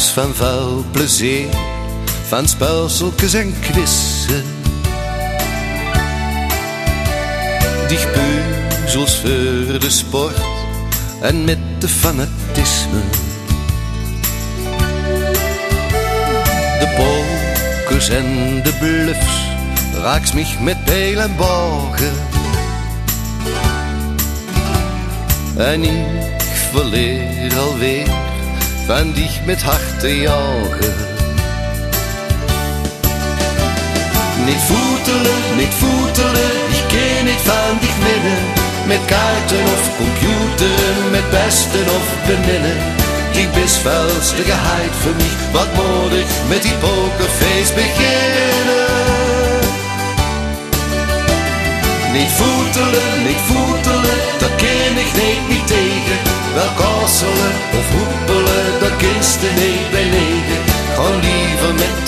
van vuil plezier, van spelseltjes en quizzen. Die puzzels voor de sport en met de fanatisme. De pokers en de bluffs, raaks mich met pijl en bogen. En ik verleer alweer van dich met harte jagen. Niet voetelen, niet voetelen, ik ken niet van dich winnen. Met kaarten of computeren, met besten of beninnen. Ik bist vuilste de geheid voor mij, wat moet ik met die pokerface beginnen?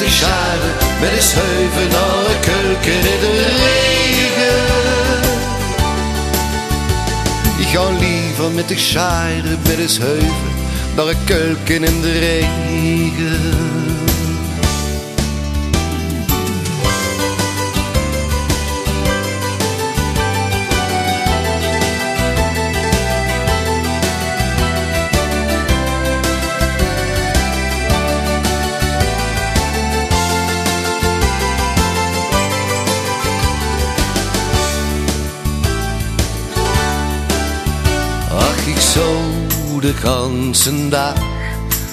Liever met de scharen, met de scheuven naar de keuken in de regen. Ik ga liever met de scharen, met de scheuven naar de keuken in de regen. De ganse dag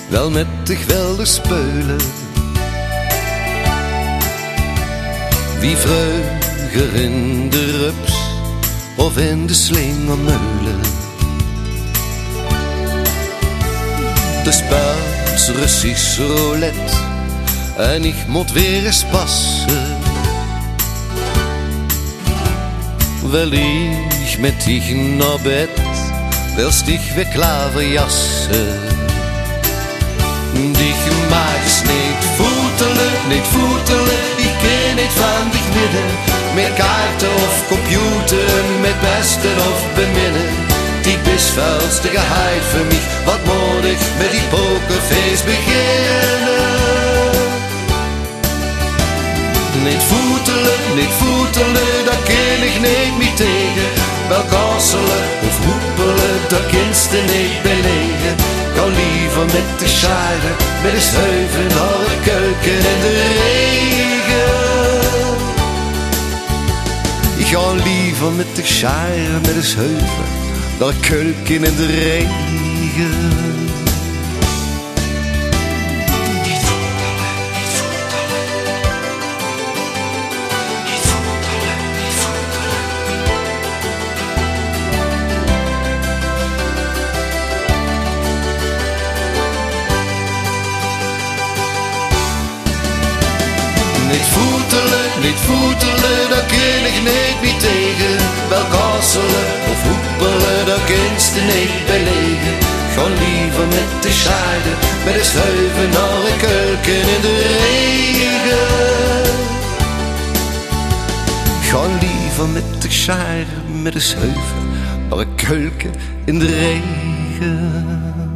wel met de wilde speulen. Wie vreugder in de rups of in de slingermeulen. De Spaans Russisch roulette en ik moet weer eens passen. Wel ich met dich naar bed, wilst dich weer klaverjassen. Dich magst niet voetelen, niet voetelen, ik ken niet van dich midden. Met kaarten of computer, met besten of beminnen. Die bist vuilste geheid voor mij, wat moet ik met die pokerface beginnen? Niet voetelen, niet voetelen, dat ken ik niet meer tegen. Wel kasselen of hoepelen, dat kinste niet belegen. Ga liever met de scharen, met de scheuven naar de keuken in de regen. Ik ga liever met de scharen, met de naar de keuken in de regen. Niet voetelen, dat ken ik niet meer tegen. Wel kasselen of hoepelen, dat kinst er niet belegen. Gewoon liever met de scheiden, met de schuiven naar de keuken in de regen. Gewoon liever met de scheiden, met de schuiven naar de keuken in de regen.